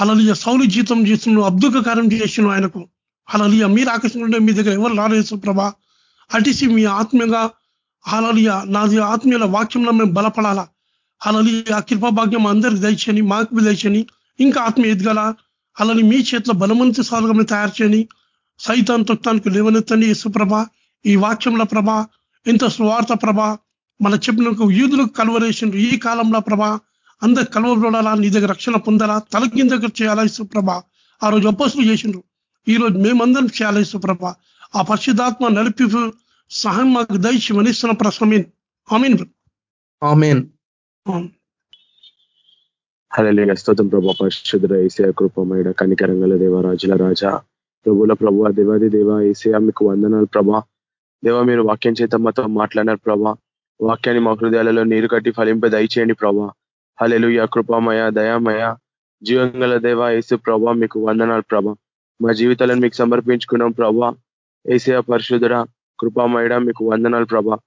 Speaker 3: అలలియ సౌలు జీతం చేస్తున్నాడు అబ్దుక కార్యం చేస్తున్నాడు ఆయనకు. అలలియ మీరు ఆకర్షణ మీ దగ్గర ఎవరు రారు ప్రభా అటిసి మీ ఆత్మీయంగా అలలియ నాది ఆత్మీయుల వాక్యంలో మేము బలపడాలా? అలాని ఆ కృపాభాగ్యం అందరికి దయచని మాకు దయచని ఇంకా ఆత్మ ఎదగల అలాని మీ చేతిలో బలవంత సాధకం తయారు చేయని సైతాన్ తొక్తానికి లేవనెత్తండి యశుప్రభ ఈ వాక్యంలో ప్రభ ఇంత స్వార్థ ప్రభ మన చెప్పిన యూదులకు కలవరేషన్ ఈ కాలంలో ప్రభ అందరు కలవబడాలా నీ దగ్గర రక్షణ పొందాలా తలకింద చేయాలా యశుప్రభ ఆ రోజు అప్పసులు చేసిండ్రు. ఈ రోజు మేమందరం చేయాలా యశుప్రభ ఆ పరిశుద్ధాత్మ నడిపి సహాయం మాకు దయచి మనిస్తున్న ప్రశ్న ఆమీన్
Speaker 2: ఆమెన్.
Speaker 1: హలలియ స్తోత్రం ప్రభా. పరిశుద్ధ ఏసయ కృపమైన కనికరంగల దేవ రాజుల రాజా ప్రభుల ప్రభు దేవాది దేవ ఏసయ మీకు వందనాలు ప్రభా. దేవ మీరు వాక్యం చేత మాతో మాట్లాడినారు ప్రభా. వాక్యాన్ని మా హృదయాలలో నీరు కట్టి ఫలింప దయచేయండి ప్రభా. హలెలుయ కృపమయ దయామయ జీవంగల దేవ ఏసు ప్రభా మీకు వందనాలు ప్రభా. మా జీవితాలను మీకు సమర్పించుకున్నాం ప్రభా. ఏసయ పరిశుద్ధుడ కృపామయడ మీకు వందనాలు ప్రభా.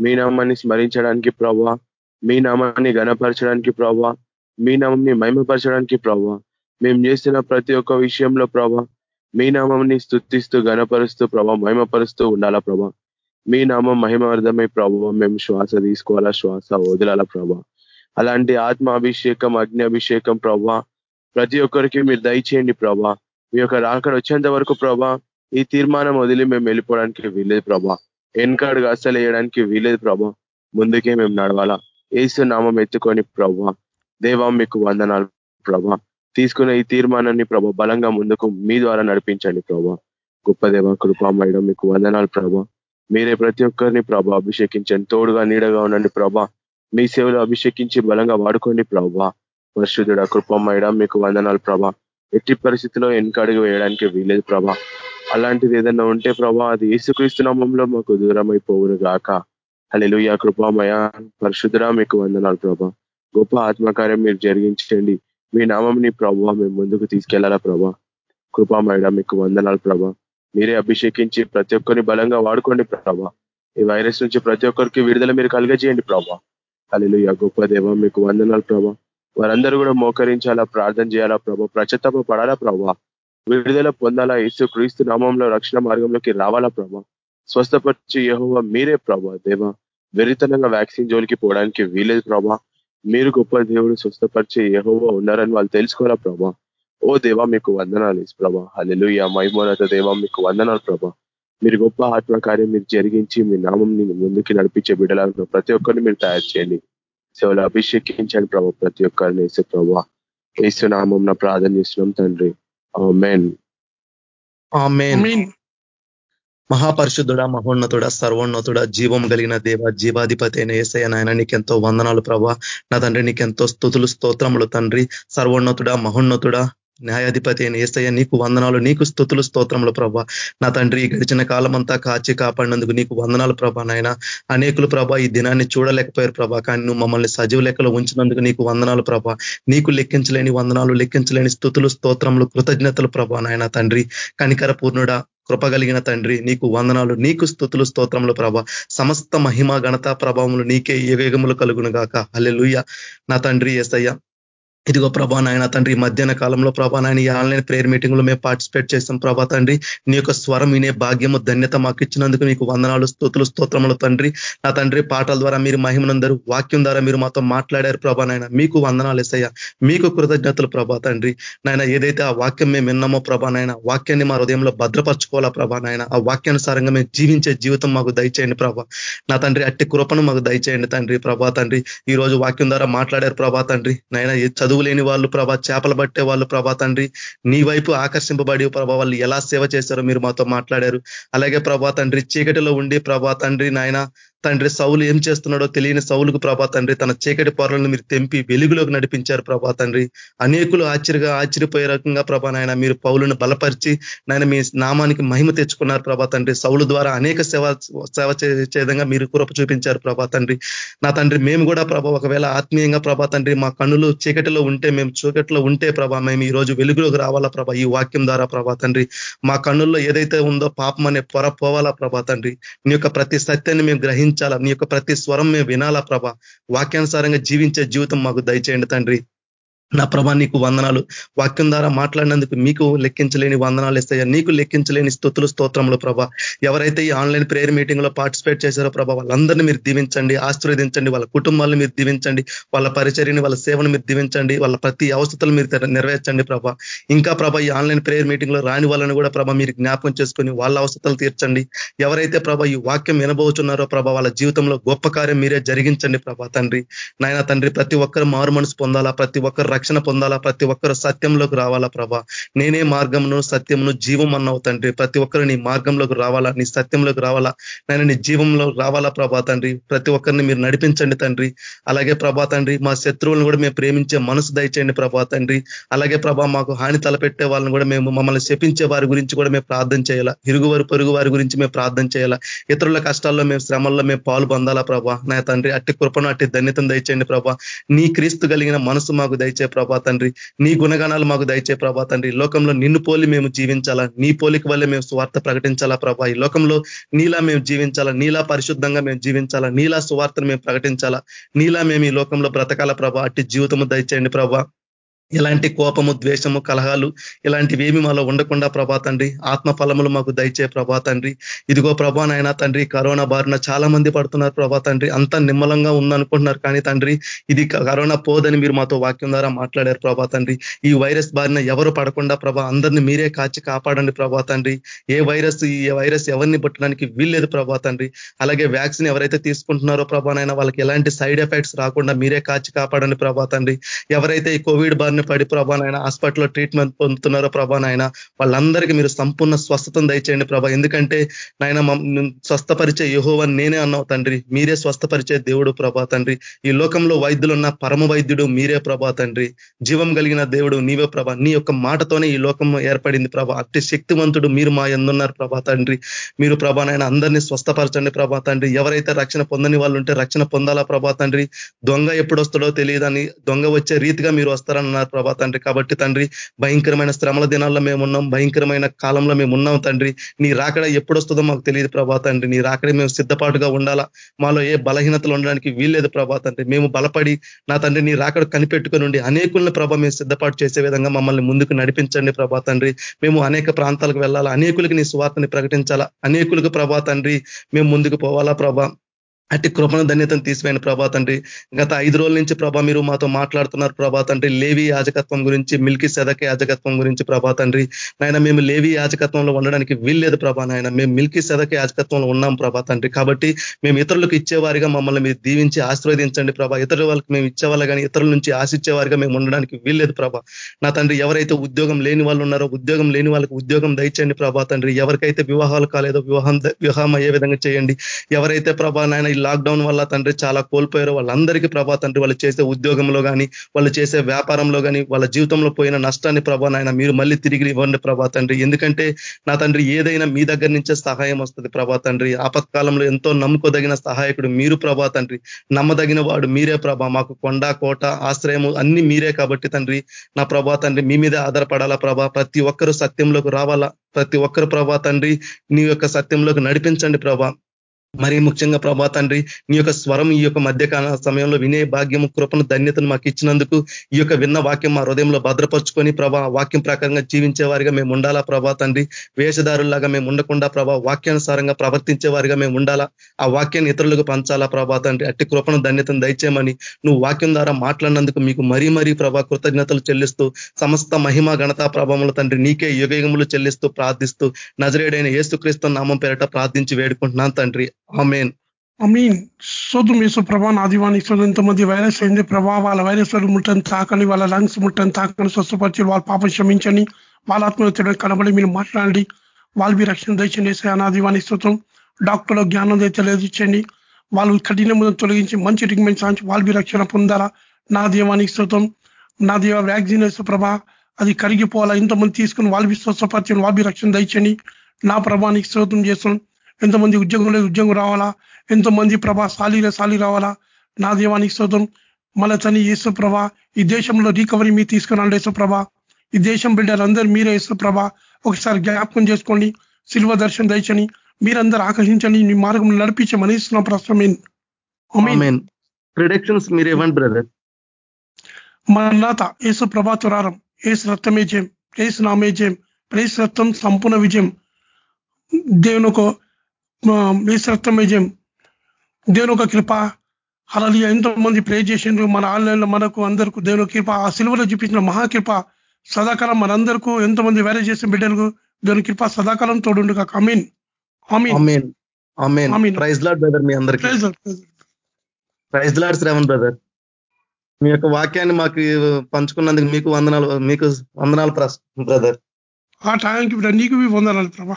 Speaker 1: మీ నామాన్ని స్మరించడానికి ప్రభా మీ నామాన్ని గణపరచడానికి ప్రభా మీ నామంని మహిమపరచడానికి ప్రభా మేము చేస్తున్న ప్రతి ఒక్క విషయంలో ప్రభా మీ నామంని స్థుతిస్తూ గణపరుస్తూ ప్రభా మహిమపరుస్తూ ఉండాలా ప్రభా మీ నామం మహిమార్థమై ప్రభావ మేము శ్వాస తీసుకోవాలా శ్వాస వదలాలా ప్రభా అలాంటి ఆత్మాభిషేకం అభిషేకం అగ్ని అభిషేకం ప్రభా ప్రతి ఒక్కరికి మీరు దయచేయండి ప్రభా మీ యొక్క రాకడ వచ్చేంత వరకు ప్రభా ఈ తీర్మానం వదిలి మేము వెళ్ళిపోవడానికి వీలేదు ప్రభా వెనకాడుగా అసలు వేయడానికి వీలేదు ప్రభా ముందుకే మేము నడవాలా. ఏసు నామం ఎత్తుకొని ప్రభా దేవా మీకు వందనాలు ప్రభా. తీసుకున్న ఈ తీర్మానాన్ని ప్రభా బలంగా ముందుకు మీ ద్వారా నడిపించండి ప్రభా. గొప్ప దేవ కృపామయడం మీకు వందనాలు ప్రభా. మీరే ప్రతి ఒక్కరిని ప్రభా అభిషేకించండి. తోడుగా నీడగా ఉండండి ప్రభా. మీ సేవలు అభిషేకించి బలంగా వాడుకోండి ప్రభా. పరిశుద్ధుడ కృపమయడం మీకు వందనాలు ప్రభా. ఎట్టి పరిస్థితిలో వెనకడుగు వేయడానికి వీలేదు ప్రభా. అలాంటిది ఏదన్నా ఉంటే ప్రభా అది ఏసుక్రీస్తు నామంలో మాకు దూరం అయిపోవును గాక హలెలుయ కృపామయ పరిశుద్ధుడా మీకు వందనాలు ప్రభా. గొప్ప ఆత్మకార్యం మీరు జరిగించండి. మీ నామంని ప్రభావ మేము ముందుకు తీసుకెళ్ళాలా ప్రభా. కృపామయడ మీకు వందనాలు ప్రభా. మీరే అభిషేకించి ప్రతి ఒక్కరిని బలంగా వాడుకోండి ప్రభా. ఈ వైరస్ నుంచి ప్రతి ఒక్కరికి విడుదల మీరు కలుగజేయండి ప్రభా. అల్లు గొప్ప దేవ మీకు వందనాలు ప్రభా. వారందరూ కూడా మోకరించాలా ప్రార్థన చేయాలా ప్రభా. ప్రచతప పడాలా ప్రభా. విడుదల పొందాలా యేసు క్రీస్తు నామంలో రక్షణ మార్గంలోకి రావాలా ప్రభా. స్వస్థపరిచి యహోవ మీరే ప్రభా. దేవ వెరితనంగా వ్యాక్సిన్ జోలికి పోవడానికి వీలేదు ప్రభా. మీరు గొప్ప దేవుడు స్వస్థపరిచే యహోవా ఉన్నారని వాళ్ళు తెలుసుకోవాలా ప్రభా. ఓ దేవా మీకు వందనాలు ప్రభా. హలెలుయ మైమోనత దేవా మీకు వందనాలు ప్రభా. మీరు గొప్ప ఆత్మకార్యం మీరు జరిగించి మీ నామం ముందుకి నడిపించే బిడ్డలను ప్రతి ఒక్కరిని మీరు తయారు చేయండి. సేవలు అభిషేకించండి ప్రభా ప్రతి ఒక్కరిని వేసే ప్రభా. నామం ప్రార్థన చేస్తున్నాం తండ్రి.
Speaker 2: మహాపరిశుద్ధుడ మహోన్నతుడ సర్వోన్నతుడ జీవం కలిగిన దేవ జీవాధిపతి అయిన ఏసయ నాయన నీకెంతో వందనాలు ప్రభా. నా తండ్రి నీకెంతో స్థుతులు స్తోత్రములు తండ్రి. సర్వోన్నతుడ మహోన్నతుడ న్యాయాధిపతి అయిన ఏసయ్య నీకు వందనాలు నీకు స్థుతులు స్తోత్రములు ప్రభా. నా తండ్రి గడిచిన కాలం అంతా కాచి కాపాడినందుకు నీకు వందనాలు ప్రభా నాయన. అనేకులు ప్రభా ఈ దినాన్ని చూడలేకపోయారు ప్రభా కానీ నువ్వు మమ్మల్ని సజీవ లెక్కలో ఉంచినందుకు నీకు వందనాలు ప్రభా. నీకు లెక్కించలేని వందనాలు లెక్కించలేని స్థుతులు స్తోత్రములు కృతజ్ఞతలు ప్రభా నాయన తండ్రి. కనికర పూర్ణుడ కృపగలిగిన తండ్రి నీకు వందనాలు నీకు స్థుతులు స్తోత్రములు ప్రభ. సమస్త మహిమ ఘనత ప్రభావములు నీకే యుగములు కలుగును గాక. అల్లెలుయ్య నా తండ్రి ఎసయ్య ఇదిగో ప్రభా నాయన తండ్రి మధ్యాహ్న కాలంలో ప్రభా నాయన ఈ ఆన్లైన్ ప్రేయర్ మీటింగ్లో మేము పార్టిసిపేట్ చేస్తాం ప్రభా తండ్రి. నీ యొక్క స్వరం వినే భాగ్యము ధన్యత మాకు ఇచ్చినందుకు నీకు వందనాలు స్తోతులు స్తోత్రములు తండ్రి. నా తండ్రి పాటల ద్వారా మీరు మహిమనందరూ వాక్యం ద్వారా మీరు మాతో మాట్లాడారు ప్రభా నాయన. మీకు వందనాలు ఎసయ్య మీకు కృతజ్ఞతలు ప్రభా తండ్రి. నాయన ఏదైతే ఆ వాక్యం మేము విన్నామో ప్రభా నాయన వాక్యాన్ని మా హృదయంలో భద్రపరచుకోవాలా ప్రభా నాయన? ఆ వాక్యానుసారంగా మేము జీవించే జీవితం మాకు దయచేయండి ప్రభా. నా తండ్రి అట్టి కృపను మాకు దయచేయండి తండ్రి ప్రభా తండ్రి. ఈ రోజు వాక్యం ద్వారా మాట్లాడారు ప్రభా తండ్రి. నాయన చదువు లేని వాళ్ళు ప్రభా చేపలు పట్టే వాళ్ళు ప్రభా తండ్రి నీ వైపు ఆకర్షింపబడి ప్రభా వాళ్ళు ఎలా సేవ చేశారో మీరు మాతో మాట్లాడారు. అలాగే ప్రభా తండ్రి చీకటిలో ఉండి ప్రభా తండ్రి నాయన తండ్రి సౌలు ఏం చేస్తున్నాడో తెలియని సౌలుకు ప్రభా తండ్రి తన చీకటి పొరలను మీరు తెంపి వెలుగులోకి నడిపించారు ప్రభా తండ్రి. అనేకులు ఆశ్చర్యగా ఆశ్చర్యపోయే రకంగా ప్రభా నాయన మీరు పౌలను బలపరిచి నాయన మీ నామానికి మహిమ తెచ్చుకున్నారు ప్రభా తండ్రి. సౌలు ద్వారా అనేక సేవ సేవ చేసే విధంగా మీరు కురప చూపించారు ప్రభా తండ్రి. నా తండ్రి మేము కూడా ప్రభా ఒకవేళ ఆత్మీయంగా ప్రభా తండ్రి మా కన్నులు చీకటిలో ఉంటే మేము చీకటిలో ఉంటే ప్రభా మేము ఈ రోజు వెలుగులోకి రావాలా ప్రభా ఈ వాక్యం ద్వారా ప్రభా తండ్రి. మా కన్నుల్లో ఏదైతే ఉందో పాపం అనే పొర పోవాలా ప్రభా తండ్రి. నీ యొక్క ప్రతి సత్యాన్ని మేము గ్రహించి గ్రహించాలా నీ యొక్క ప్రతి స్వరం మేము వినాలా ప్రభ? వాక్యానుసారంగా జీవించే జీవితం మాకు దయచేయండి తండ్రి. నా ప్రభా నీకు వందనాలు. వాక్యం ద్వారా మాట్లాడినందుకు మీకు లెక్కించలేని వందనాలు ఇస్తాయా? నీకు లెక్కించలేని స్థుతులు స్తోత్రములు ప్రభా. ఎవరైతే ఈ ఆన్లైన్ ప్రేయర్ మీటింగ్లో పార్టిసిపేట్ చేశారో ప్రభా వాళ్ళందరినీ మీరు దీవించండి ఆశీర్వదించండి. వాళ్ళ కుటుంబాలను మీరు దీవించండి. వాళ్ళ పరిచర్యని వాళ్ళ సేవను మీరు దీవించండి. వాళ్ళ ప్రతి అవసరాలు మీరు నెరవేర్చండి ప్రభా. ఇంకా ప్రభా ఈ ఆన్లైన్ ప్రేయర్ మీటింగ్లో రాని వాళ్ళని కూడా ప్రభా మీరు జ్ఞాపకం చేసుకొని వాళ్ళ అవసరాలు తీర్చండి. ఎవరైతే ప్రభా ఈ వాక్యం వినబోచున్నారో ప్రభా వాళ్ళ జీవితంలో గొప్ప కార్యం మీరే జరిగించండి ప్రభా తండ్రి. నాయన తండ్రి ప్రతి ఒక్కరు మారు మనసు పొందాలా? ప్రతి ఒక్కరు రక్షణ పొందాలా? ప్రతి ఒక్కరు సత్యంలోకి రావాలా ప్రభా? నేనే మార్గమును సత్యమును జీవం అన్నావు తండ్రి. ప్రతి ఒక్కరు నీ మార్గంలోకి రావాలా? నీ సత్యంలోకి రావాలా? నేను నీ జీవంలో రావాలా ప్రభా తండ్రి? ప్రతి ఒక్కరిని మీరు నడిపించండి తండ్రి. అలాగే ప్రభా తండ్రి మా శత్రువులను కూడా మేము ప్రేమించే మనసు దయచేయండి ప్రభా తండ్రి. అలాగే ప్రభా మాకు హాని తలపెట్టే వాళ్ళని కూడా మేము మమ్మల్ని శపించే వారి గురించి కూడా మేము ప్రార్థన చేయాలా? ఇరుగు వారు పొరుగు వారి గురించి మేము ప్రార్థన చేయాలా? ఇతరుల కష్టాల్లో మేము శ్రమల్లో మేము పాలు పొందాలా ప్రభా? నా తండ్రి అట్టి కృపను అట్టి ధన్యతను దయచేయండి ప్రభా. నీ క్రీస్తు కలిగిన మనసు మాకు దయచే ప్రభా తండ్రి. నీ గుణగణాలు మాకు దయచే ప్రభా తండ్రి. లోకంలో నిన్ను పోలి మేము జీవించాలా? నీ పోలిక వల్లే మేము స్వార్థ ప్రకటించాలా ప్రభా? ఈ లోకంలో నీలా మేము జీవించాలా? నీలా పరిశుద్ధంగా మేము జీవించాలా? నీలా సువార్తను మేము ప్రకటించాలా? నీలా మేము ఈ లోకంలో బ్రతకాల ప్రభా? అట్టి జీవితము దయచేయండి ప్రభా. ఎలాంటి కోపము ద్వేషము కలహాలు ఇలాంటివేమి మాలో ఉండకుండా ప్రభా తండ్రి ఆత్మ ఫలములు మాకు దయచే ప్రభా తండ్రి. ఇదిగో ప్రభా నాయన తండ్రి కరోనా బారిన చాలా మంది పడుతున్నారు ప్రభా తండ్రి. అంతా నిమ్మలంగా ఉందనుకుంటున్నారు కానీ తండ్రి ఇది కరోనా పోదని మీరు మాతో వాక్యం ద్వారా మాట్లాడారు ప్రభా తండ్రి. ఈ వైరస్ బారిన ఎవరు పడకుండా ప్రభా అందరిని మీరే కాచి కాపాడండి ప్రభా తండ్రి. ఏ వైరస్ ఈ వైరస్ ఎవరిని పుట్టడానికి వీల్లేదు ప్రభా తండ్రి. అలాగే వ్యాక్సిన్ ఎవరైతే తీసుకుంటున్నారో ప్రభా నాయన వాళ్ళకి ఎలాంటి సైడ్ ఎఫెక్ట్స్ రాకుండా మీరే కాచి కాపాడండి ప్రభా తండ్రి. ఎవరైతే ఈ కోవిడ్ బారిన పడి ప్రభానైనా హాస్పిటల్లో ట్రీట్మెంట్ పొందుతున్నారో ప్రభా నాయన వాళ్ళందరికీ మీరు సంపూర్ణ స్వస్థతను దయచేయండి ప్రభా. ఎందుకంటే నాయన స్వస్థపరిచే యహోవని నేనే అన్నావు తండ్రి. మీరే స్వస్థపరిచే దేవుడు ప్రభా తండ్రి. ఈ లోకంలో వైద్యులున్న పరమ వైద్యుడు మీరే ప్రభా తండ్రి. జీవం కలిగిన దేవుడు నీవే ప్రభా. నీ యొక్క మాటతోనే ఈ లోకం ఏర్పడింది ప్రభా. అతి శక్తివంతుడు మీరు మా ఎందున్నారు ప్రభా తండ్రి. మీరు ప్రభా నాయన అందరినీ స్వస్థపరచండి ప్రభా తండ్రి. ఎవరైతే రక్షణ పొందని వాళ్ళు ఉంటే రక్షణ పొందాలా ప్రభా తండ్రి. దొంగ ఎప్పుడు వస్తాడో తెలియదని దొంగ వచ్చే రీతిగా మీరు వస్తారన్నారు ప్రభా తండ్రి. కాబట్టి తండ్రి భయంకరమైన శ్రమల దినాల్లో మేము ఉన్నాం భయంకరమైన కాలంలో మేము ఉన్నాం తండ్రి. నీ రాకడ ఎప్పుడు వస్తుందో మాకు తెలియదు ప్రభా తండ్రి. నీ రాకడ మేము సిద్ధపాటుగా ఉండాలా? మాలో ఏ బలహీనతలు ఉండడానికి వీల్లేదు ప్రభా తండ్రి. మేము బలపడి నా తండ్రి నీ రాకడ కనిపెట్టుకుని ఉండి అనేకులను ప్రభా మేము సిద్ధపాటు చేసే విధంగా మమ్మల్ని ముందుకు నడిపించండి ప్రభా తండ్రి. మేము అనేక ప్రాంతాలకు వెళ్ళాలా? అనేకులకి నీ స్వార్థని ప్రకటించాలా? అనేకులకు ప్రభా తండ్రి మేము ముందుకు పోవాలా ప్రభా? అట్టి కృపణ ధన్యతను తీసివేయండి ప్రభా తండ్రి. గత ఐదు రోజుల నుంచి ప్రభా మీరు మాతో మాట్లాడుతున్నారు ప్రభా తండ్రి. లేవి యాజకత్వం గురించి మిల్కి సెదక యాజకత్వం గురించి ప్రభా తండ్రి. నాయన మేము లేవి యాజకత్వంలో ఉండడానికి వీల్లేదు ప్రభా నాయన. మేము మిల్కి సెదక యాజకత్వంలో ఉన్నాం ప్రభా తండ్రి. కాబట్టి మేము ఇతరులకు ఇచ్చేవారిగా మమ్మల్ని మీరు దీవించి ఆశీర్వదించండి ప్రభా. ఇతరుల వాళ్ళకి మేము ఇచ్చేవాళ్ళు కానీ ఇతరుల నుంచి ఆశించేవారిగా మేము ఉండడానికి వీల్లేదు ప్రభా. నా తండ్రి ఎవరైతే ఉద్యోగం లేని వాళ్ళు ఉన్నారో ఉద్యోగం లేని వాళ్ళకి ఉద్యోగం దయచేయండి ప్రభా తండ్రి. ఎవరికైతే వివాహాలు కాలేదో వివాహం వివాహం అయ్యే విధంగా చేయండి. ఎవరైతే ప్రభా నాయన లాక్డౌన్ వల్ల తండ్రి చాలా కోల్పోయారు. వాళ్ళందరికీ ప్రభా తండ్రి వాళ్ళు చేసే ఉద్యోగంలో కానీ వాళ్ళు చేసే వ్యాపారంలో కానీ వాళ్ళ జీవితంలో పోయిన నష్టాన్ని ప్రభా నాయన మీరు మళ్ళీ తిరిగి ఇవ్వండి ప్రభా తండ్రి. ఎందుకంటే నా తండ్రి ఏదైనా మీ దగ్గర నుంచే సహాయం వస్తుంది ప్రభా తండ్రి. ఆపత్కాలంలో ఎంతో నమ్ముకోదగిన సహాయకుడు మీరు ప్రభా తండ్రి. నమ్మదగిన వాడు మీరే ప్రభా. మాకు కొండ కోట ఆశ్రయము అన్ని మీరే కాబట్టి తండ్రి. నా ప్రభా తండ్రి మీ మీద ఆధారపడాలా ప్రభా? ప్రతి ఒక్కరూ సత్యంలోకి రావాలా? ప్రతి ఒక్కరు ప్రభా తండ్రి నీ యొక్క సత్యంలోకి నడిపించండి ప్రభా. మరి ముఖ్యంగా ప్రభా తండ్రి నీ యొక్క స్వరం ఈ యొక్క మధ్యకాల సమయంలో వినే భాగ్యము కృపను ధన్యతను మాకు ఇచ్చినందుకు ఈ యొక్క విన్న వాక్యం మా హృదయంలో భద్రపరుచుకొని ప్రభా వాక్యం ప్రకారంగా జీవించే వారిగా మేము ఉండాలా ప్రభా తండ్రి? వేషధారుల్లాగా మేము ఉండకుండా ప్రభా వాక్యానుసారంగా ప్రవర్తించే వారిగా మేము ఉండాలా? ఆ వాక్యాన్ని ఇతరులకు పంచాలా ప్రభా తండ్రి? అట్టి కృపను ధన్యతను దయచేయమని నువ్వు వాక్యం ద్వారా మాట్లాడినందుకు మీకు మరీ మరీ ప్రభా కృతజ్ఞతలు చెల్లిస్తూ సమస్త మహిమ ఘనతా ప్రభావములు తండ్రి నీకే యుగయుగములు చెల్లిస్తూ ప్రార్థిస్తూ నజరేడైన ఏసుక్రీస్తు నామం పేరట ప్రార్థించి వేడుకుంటున్నాను తండ్రి. ఆమెన్
Speaker 3: అమీన్ సోదు మీసు ప్రభా నా దీవానికి సోదు ఎంతమంది వైరస్ అయింది ప్రభా వాళ్ళ వైరస్ ముట్టని తాకని వాళ్ళ లంగ్స్ ముట్టని తాకని స్వస్థపరిచి వాళ్ళ పాపం క్షమించని వాళ్ళ ఆత్మహత్య కనబడి మీరు మాట్లాడండి వాళ్ళు మీ రక్షణ దయచండి నా దీవానికి స్తోత్రం. డాక్టర్లో జ్ఞానం తెలియజేయండి వాళ్ళు కఠినములను తొలగించి మంచి ట్రీట్మెంట్ సాధించి వాళ్ళు మీ రక్షణ పొందారా నా దీవానికి స్తోత్రం. నా దీవ వ్యాక్సిన్ ప్రభా అది కరిగిపోవాలా? ఇంతమంది తీసుకుని వాళ్ళు స్వస్థపరిచిన వాళ్ళు రక్షణ దయచండి నా ప్రభానికి స్తోత్రం చేస్తున్నాం. ఎంతమంది ఉద్యోగం లేదు ఉద్యోగం రావాలా? ఎంతమంది ప్రభా సాలీల సాలి రావాలా? నా దేవానికి స్తోత్రం. మళ్ళా తని యేసు ప్రభా ఈ దేశంలో రికవరీ మీరు తీసుకురండి యేసు ప్రభా. ఈ దేశం బిడ్డలు అందరూ మీరే యేసు ప్రభా. ఒకసారి జ్ఞాపకం చేసుకోండి శిల్వ దర్శనం దయచని మీరందరూ ఆకర్షించండి మీ మార్గం నడిపించమని ఇస్తున్నాం ప్రస్తుతం.
Speaker 2: ప్రిడక్షన్స్ మీరు ఇవ్వండి బ్రదర్
Speaker 3: మరణాత యేసు ప్రభా తురారం. ఏసు రక్తమే జయం. ఏసు నామే జయం. ప్రేసు రక్తం సంపూర్ణ విజయం. దేవుని ఒక ఏసు రక్తమే జయం దేవుని ఒక కృప. అలలి ఎంతో మంది ప్రే చేసిండ్రు మన ఆన్లైన్లో మనకు అందరికీ దేవుని కృప. ఆ సిలువలో చూపించిన మహాకృప. సదాకాలం మనందరికీ ఎంతో మంది వేరే చేసిన బిడ్డలకు దేవుని కృప సదాకాలం తోడుండు కాక అమీన్
Speaker 2: ప్రైజ్ లాడ్ బ్రదర్ మీ అందరికీ. Praise lord Shravan brother. మీ యొక్క వాక్యాన్ని మాకు పంచుకున్నందుకు మీకు వందనాలు మీకు వందనాలు బ్రదర్.
Speaker 3: ఆ టైంకి నీకు వందనాలు ప్రభా.